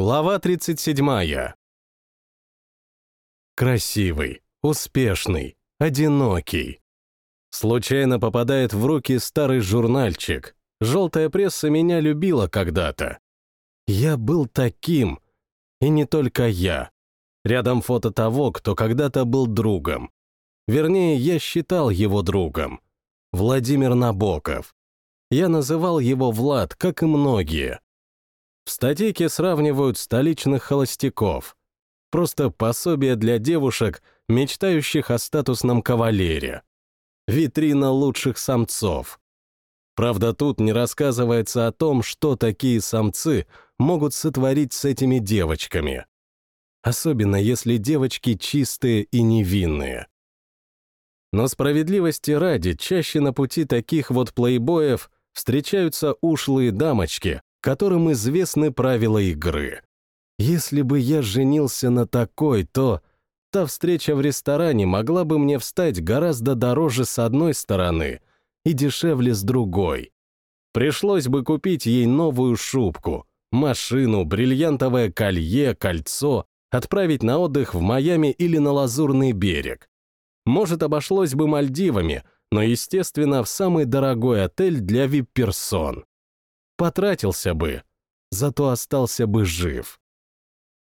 Глава 37. Красивый, успешный, одинокий. Случайно попадает в руки старый журнальчик. Желтая пресса меня любила когда-то. Я был таким, и не только я. Рядом фото того, кто когда-то был другом. Вернее, я считал его другом. Владимир Набоков. Я называл его Влад, как и многие. В статейке сравнивают столичных холостяков. Просто пособие для девушек, мечтающих о статусном кавалере. Витрина лучших самцов. Правда, тут не рассказывается о том, что такие самцы могут сотворить с этими девочками. Особенно если девочки чистые и невинные. Но справедливости ради, чаще на пути таких вот плейбоев встречаются ушлые дамочки, которым известны правила игры. Если бы я женился на такой, то та встреча в ресторане могла бы мне встать гораздо дороже с одной стороны и дешевле с другой. Пришлось бы купить ей новую шубку, машину, бриллиантовое колье, кольцо, отправить на отдых в Майами или на Лазурный берег. Может, обошлось бы Мальдивами, но, естественно, в самый дорогой отель для вип-персон потратился бы, зато остался бы жив.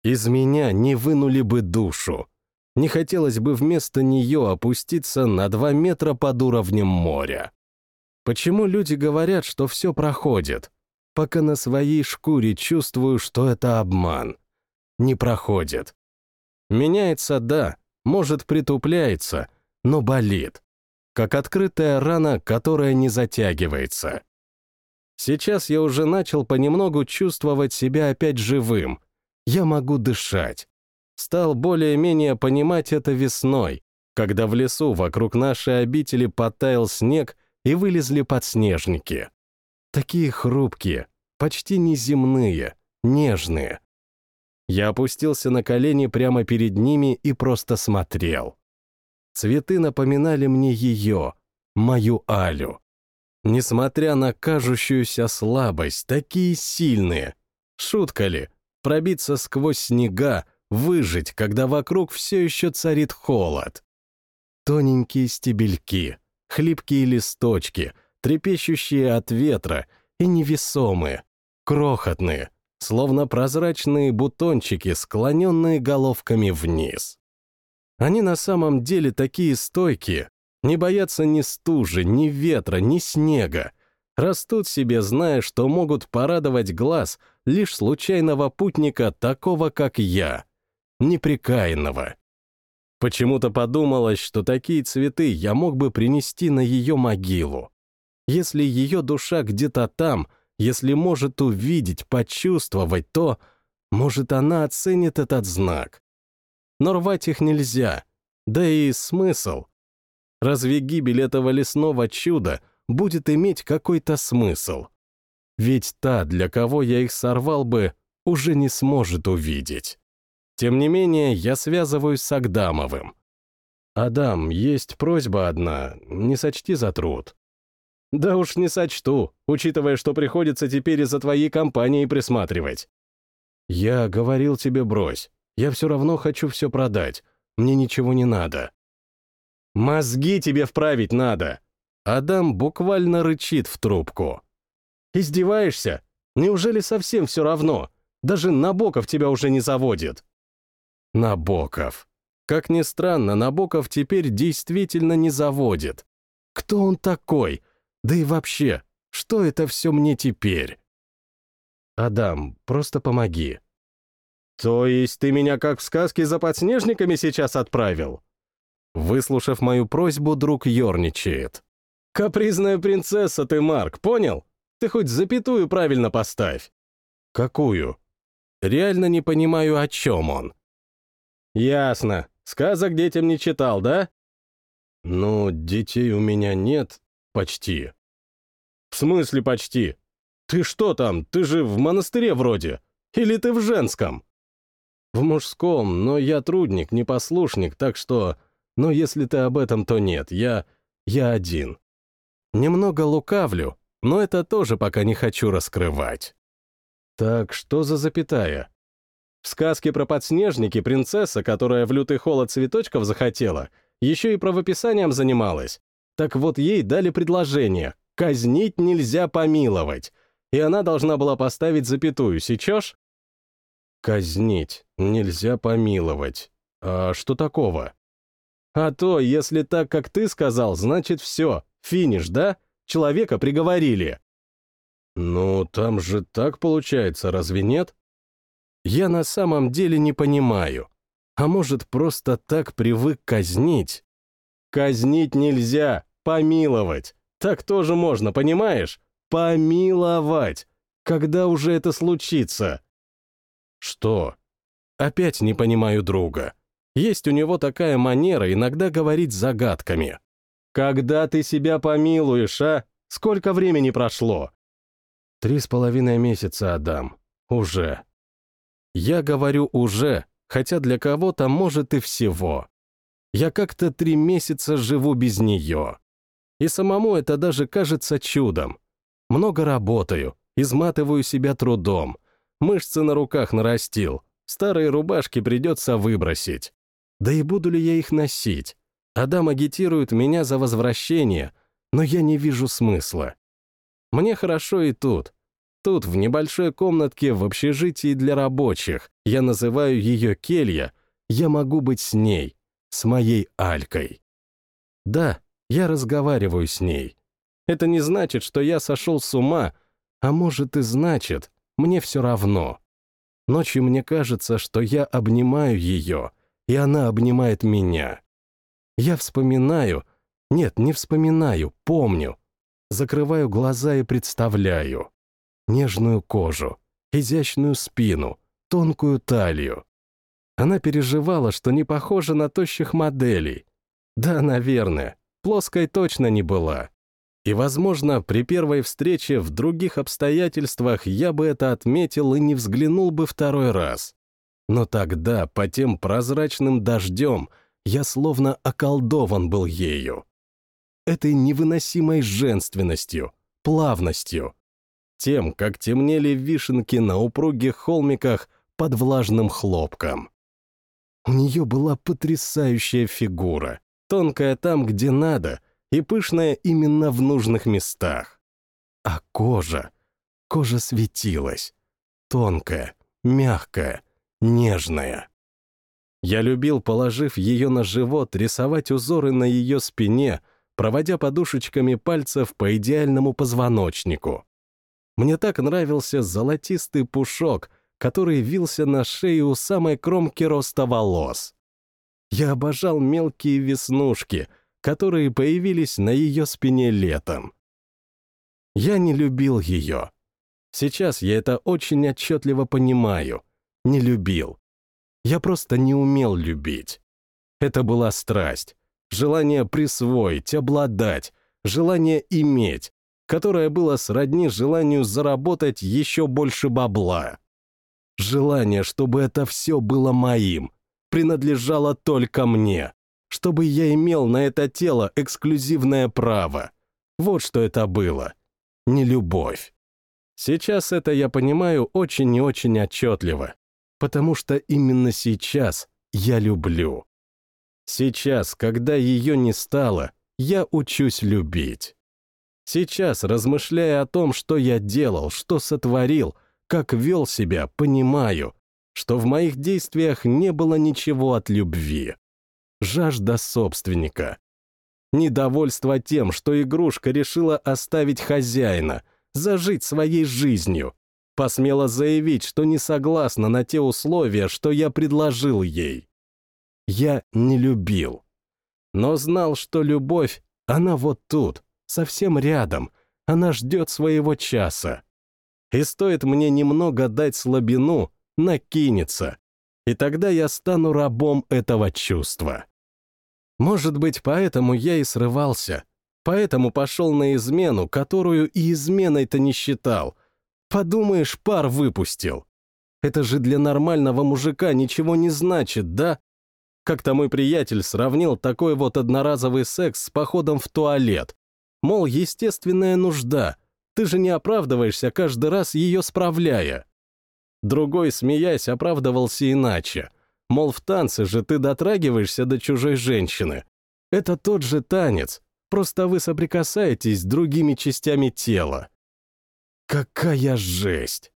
Из меня не вынули бы душу. Не хотелось бы вместо нее опуститься на два метра под уровнем моря. Почему люди говорят, что все проходит, пока на своей шкуре чувствую, что это обман? Не проходит. Меняется, да, может, притупляется, но болит. Как открытая рана, которая не затягивается. Сейчас я уже начал понемногу чувствовать себя опять живым. Я могу дышать. Стал более-менее понимать это весной, когда в лесу вокруг нашей обители подтаял снег и вылезли подснежники. Такие хрупкие, почти неземные, нежные. Я опустился на колени прямо перед ними и просто смотрел. Цветы напоминали мне ее, мою Алю. Несмотря на кажущуюся слабость, такие сильные. Шутка ли? Пробиться сквозь снега, выжить, когда вокруг все еще царит холод. Тоненькие стебельки, хлипкие листочки, трепещущие от ветра и невесомые, крохотные, словно прозрачные бутончики, склоненные головками вниз. Они на самом деле такие стойкие, не боятся ни стужи, ни ветра, ни снега. Растут себе, зная, что могут порадовать глаз лишь случайного путника, такого как я, неприкаянного. Почему-то подумалось, что такие цветы я мог бы принести на ее могилу. Если ее душа где-то там, если может увидеть, почувствовать, то, может, она оценит этот знак. Но рвать их нельзя. Да и смысл. Разве гибель этого лесного чуда будет иметь какой-то смысл? Ведь та, для кого я их сорвал бы, уже не сможет увидеть. Тем не менее, я связываюсь с Агдамовым. «Адам, есть просьба одна, не сочти за труд». «Да уж не сочту, учитывая, что приходится теперь из-за твоей компании присматривать». «Я говорил тебе брось, я все равно хочу все продать, мне ничего не надо». Мозги тебе вправить надо. Адам буквально рычит в трубку. Издеваешься? Неужели совсем все равно? Даже Набоков тебя уже не заводит. Набоков. Как ни странно, Набоков теперь действительно не заводит. Кто он такой? Да и вообще, что это все мне теперь? Адам, просто помоги. То есть ты меня как в сказке за подснежниками сейчас отправил? Выслушав мою просьбу, друг ерничает. «Капризная принцесса ты, Марк, понял? Ты хоть запятую правильно поставь». «Какую?» Реально не понимаю, о чем он. «Ясно. Сказок детям не читал, да?» «Ну, детей у меня нет. Почти». «В смысле почти? Ты что там? Ты же в монастыре вроде. Или ты в женском?» «В мужском, но я трудник, непослушник, так что но если ты об этом, то нет, я... я один. Немного лукавлю, но это тоже пока не хочу раскрывать. Так что за запятая? В сказке про подснежники принцесса, которая в лютый холод цветочков захотела, еще и правописанием занималась. Так вот ей дали предложение «казнить нельзя помиловать», и она должна была поставить запятую, сечешь? Казнить нельзя помиловать. А что такого? А то, если так, как ты сказал, значит все, финиш, да? Человека приговорили. Ну, там же так получается, разве нет? Я на самом деле не понимаю. А может, просто так привык казнить? Казнить нельзя, помиловать. Так тоже можно, понимаешь? Помиловать. Когда уже это случится? Что? Опять не понимаю друга. Есть у него такая манера иногда говорить загадками. Когда ты себя помилуешь, а? Сколько времени прошло? Три с половиной месяца, Адам. Уже. Я говорю «уже», хотя для кого-то может и всего. Я как-то три месяца живу без нее. И самому это даже кажется чудом. Много работаю, изматываю себя трудом. Мышцы на руках нарастил. Старые рубашки придется выбросить. Да и буду ли я их носить? Адам агитирует меня за возвращение, но я не вижу смысла. Мне хорошо и тут. Тут, в небольшой комнатке в общежитии для рабочих, я называю ее келья, я могу быть с ней, с моей Алькой. Да, я разговариваю с ней. Это не значит, что я сошел с ума, а может и значит, мне все равно. Ночью мне кажется, что я обнимаю ее, и она обнимает меня. Я вспоминаю, нет, не вспоминаю, помню. Закрываю глаза и представляю нежную кожу, изящную спину, тонкую талию. Она переживала, что не похожа на тощих моделей. Да, наверное, плоской точно не была. И, возможно, при первой встрече в других обстоятельствах я бы это отметил и не взглянул бы второй раз. Но тогда, по тем прозрачным дождем, я словно околдован был ею. Этой невыносимой женственностью, плавностью, тем, как темнели вишенки на упругих холмиках под влажным хлопком. У нее была потрясающая фигура, тонкая там, где надо, и пышная именно в нужных местах. А кожа, кожа светилась, тонкая, мягкая, нежная. Я любил, положив ее на живот, рисовать узоры на ее спине, проводя подушечками пальцев по идеальному позвоночнику. Мне так нравился золотистый пушок, который вился на шее у самой кромки роста волос. Я обожал мелкие веснушки, которые появились на ее спине летом. Я не любил ее. Сейчас я это очень отчетливо понимаю. Не любил. Я просто не умел любить. Это была страсть, желание присвоить, обладать, желание иметь, которое было сродни желанию заработать еще больше бабла. Желание, чтобы это все было моим, принадлежало только мне, чтобы я имел на это тело эксклюзивное право. Вот что это было. Не любовь. Сейчас это я понимаю очень и очень отчетливо, потому что именно сейчас я люблю. Сейчас, когда ее не стало, я учусь любить. Сейчас, размышляя о том, что я делал, что сотворил, как вел себя, понимаю, что в моих действиях не было ничего от любви. Жажда собственника. Недовольство тем, что игрушка решила оставить хозяина, зажить своей жизнью. Посмела заявить, что не согласна на те условия, что я предложил ей. Я не любил. Но знал, что любовь, она вот тут, совсем рядом, она ждет своего часа. И стоит мне немного дать слабину, накинется, и тогда я стану рабом этого чувства. Может быть, поэтому я и срывался, поэтому пошел на измену, которую и изменой-то не считал. Подумаешь, пар выпустил. Это же для нормального мужика ничего не значит, да? Как-то мой приятель сравнил такой вот одноразовый секс с походом в туалет. Мол, естественная нужда. Ты же не оправдываешься каждый раз ее справляя. Другой, смеясь, оправдывался иначе. Мол, в танце же ты дотрагиваешься до чужой женщины. Это тот же танец, просто вы соприкасаетесь с другими частями тела. Какая жесть!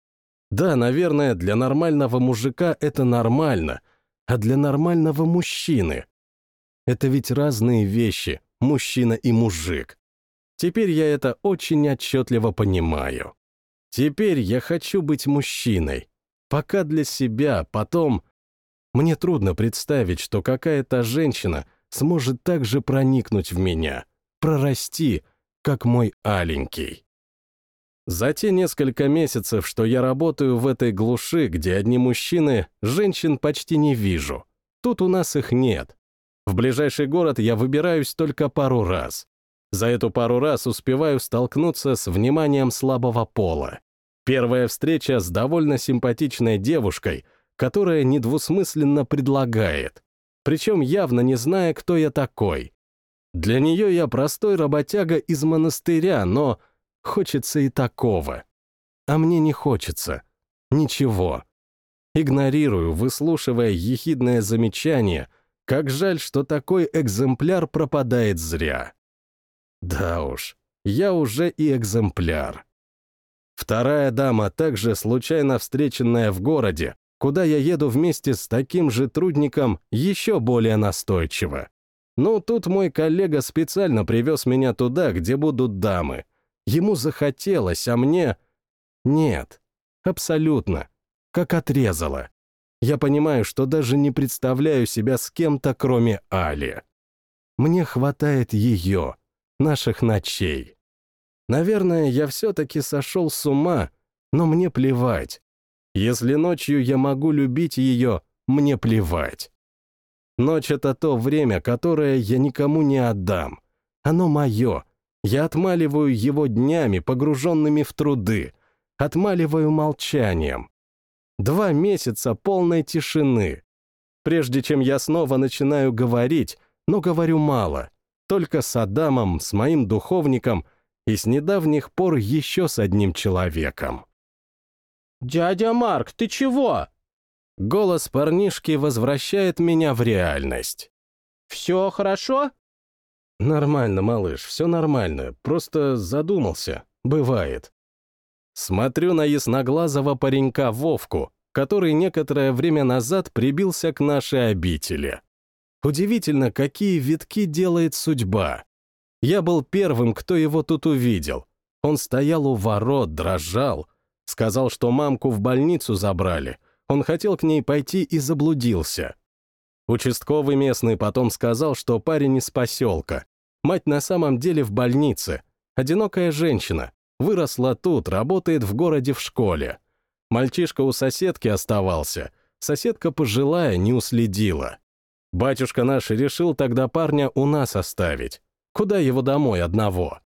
Да, наверное, для нормального мужика это нормально, а для нормального мужчины — это ведь разные вещи, мужчина и мужик. Теперь я это очень отчетливо понимаю. Теперь я хочу быть мужчиной. Пока для себя, потом... Мне трудно представить, что какая-то женщина сможет так же проникнуть в меня, прорасти, как мой аленький. За те несколько месяцев, что я работаю в этой глуши, где одни мужчины, женщин почти не вижу. Тут у нас их нет. В ближайший город я выбираюсь только пару раз. За эту пару раз успеваю столкнуться с вниманием слабого пола. Первая встреча с довольно симпатичной девушкой, которая недвусмысленно предлагает, причем явно не зная, кто я такой. Для нее я простой работяга из монастыря, но хочется и такого. А мне не хочется. Ничего. Игнорирую, выслушивая ехидное замечание, как жаль, что такой экземпляр пропадает зря. Да уж, я уже и экземпляр. Вторая дама, также случайно встреченная в городе, куда я еду вместе с таким же трудником, еще более настойчиво. Ну, тут мой коллега специально привез меня туда, где будут дамы. Ему захотелось, а мне... Нет, абсолютно. Как отрезало. Я понимаю, что даже не представляю себя с кем-то, кроме Али. Мне хватает ее, наших ночей. Наверное, я все-таки сошел с ума, но мне плевать. Если ночью я могу любить ее, мне плевать. Ночь — это то время, которое я никому не отдам. Оно мое. Я отмаливаю его днями, погруженными в труды. Отмаливаю молчанием. Два месяца полной тишины. Прежде чем я снова начинаю говорить, но говорю мало. Только с Адамом, с моим духовником и с недавних пор еще с одним человеком. «Дядя Марк, ты чего?» Голос парнишки возвращает меня в реальность. «Все хорошо?» «Нормально, малыш, все нормально, просто задумался. Бывает». Смотрю на ясноглазого паренька Вовку, который некоторое время назад прибился к нашей обители. Удивительно, какие витки делает судьба. Я был первым, кто его тут увидел. Он стоял у ворот, дрожал. Сказал, что мамку в больницу забрали — он хотел к ней пойти и заблудился. Участковый местный потом сказал, что парень из поселка. Мать на самом деле в больнице. Одинокая женщина. Выросла тут, работает в городе в школе. Мальчишка у соседки оставался. Соседка пожилая, не уследила. Батюшка наш решил тогда парня у нас оставить. Куда его домой одного?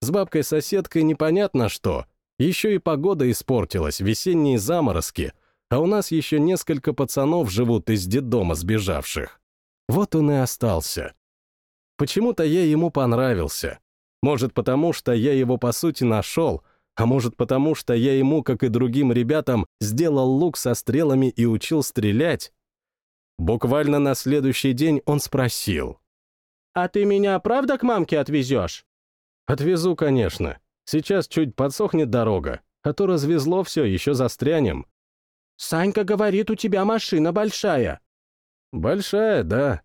С бабкой-соседкой непонятно что. Еще и погода испортилась, весенние заморозки — а у нас еще несколько пацанов живут из детдома сбежавших. Вот он и остался. Почему-то я ему понравился. Может, потому что я его, по сути, нашел, а может, потому что я ему, как и другим ребятам, сделал лук со стрелами и учил стрелять? Буквально на следующий день он спросил. «А ты меня правда к мамке отвезешь?» «Отвезу, конечно. Сейчас чуть подсохнет дорога, а то развезло все, еще застрянем. Санька говорит, у тебя машина большая». «Большая, да.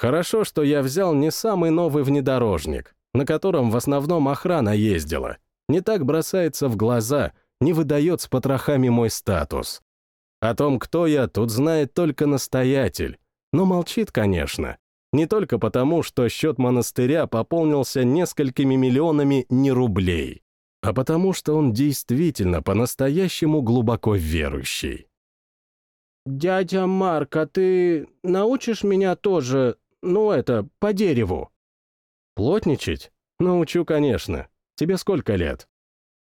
Хорошо, что я взял не самый новый внедорожник, на котором в основном охрана ездила. Не так бросается в глаза, не выдает с потрохами мой статус. О том, кто я, тут знает только настоятель. Но молчит, конечно. Не только потому, что счет монастыря пополнился несколькими миллионами не рублей а потому что он действительно по-настоящему глубоко верующий. «Дядя Марк, а ты научишь меня тоже, ну это, по дереву?» «Плотничать? Научу, конечно. Тебе сколько лет?»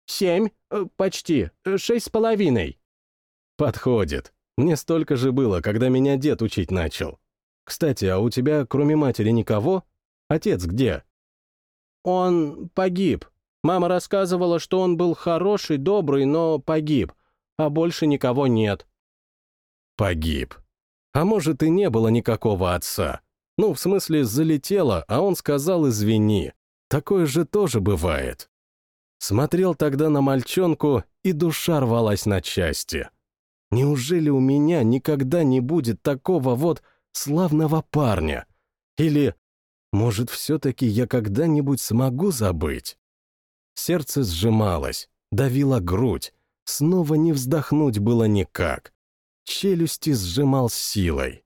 «Семь, э, почти, э, шесть с половиной». «Подходит. Мне столько же было, когда меня дед учить начал. Кстати, а у тебя, кроме матери, никого? Отец где?» «Он погиб. Мама рассказывала, что он был хороший, добрый, но погиб. а больше никого нет. Погиб. А может, и не было никакого отца. Ну, в смысле, залетело, а он сказал «извини». Такое же тоже бывает. Смотрел тогда на мальчонку, и душа рвалась на части. Неужели у меня никогда не будет такого вот славного парня? Или, может, все-таки я когда-нибудь смогу забыть? Сердце сжималось, давило грудь, снова не вздохнуть было никак. Челюсти сжимал силой.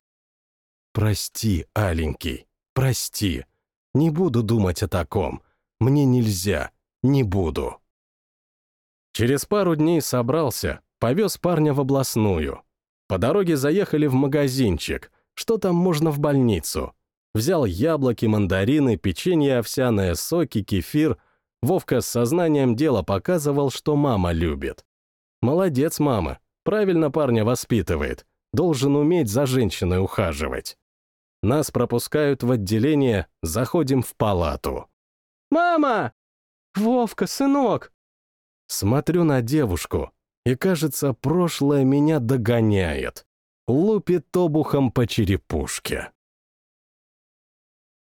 Прости, аленький, прости. Не буду думать о таком. Мне нельзя, не буду. Через пару дней собрался, повез парня в областную. По дороге заехали в магазинчик, что там можно в больницу. Взял яблоки, мандарины, печенье овсяное, соки, кефир. Вовка с сознанием дела показывал, что мама любит. Молодец, мама, правильно парня воспитывает, должен уметь за женщиной ухаживать. Нас пропускают в отделение, заходим в палату. «Мама!» «Вовка, сынок!» Смотрю на девушку, и, кажется, прошлое меня догоняет. Лупит обухом по черепушке.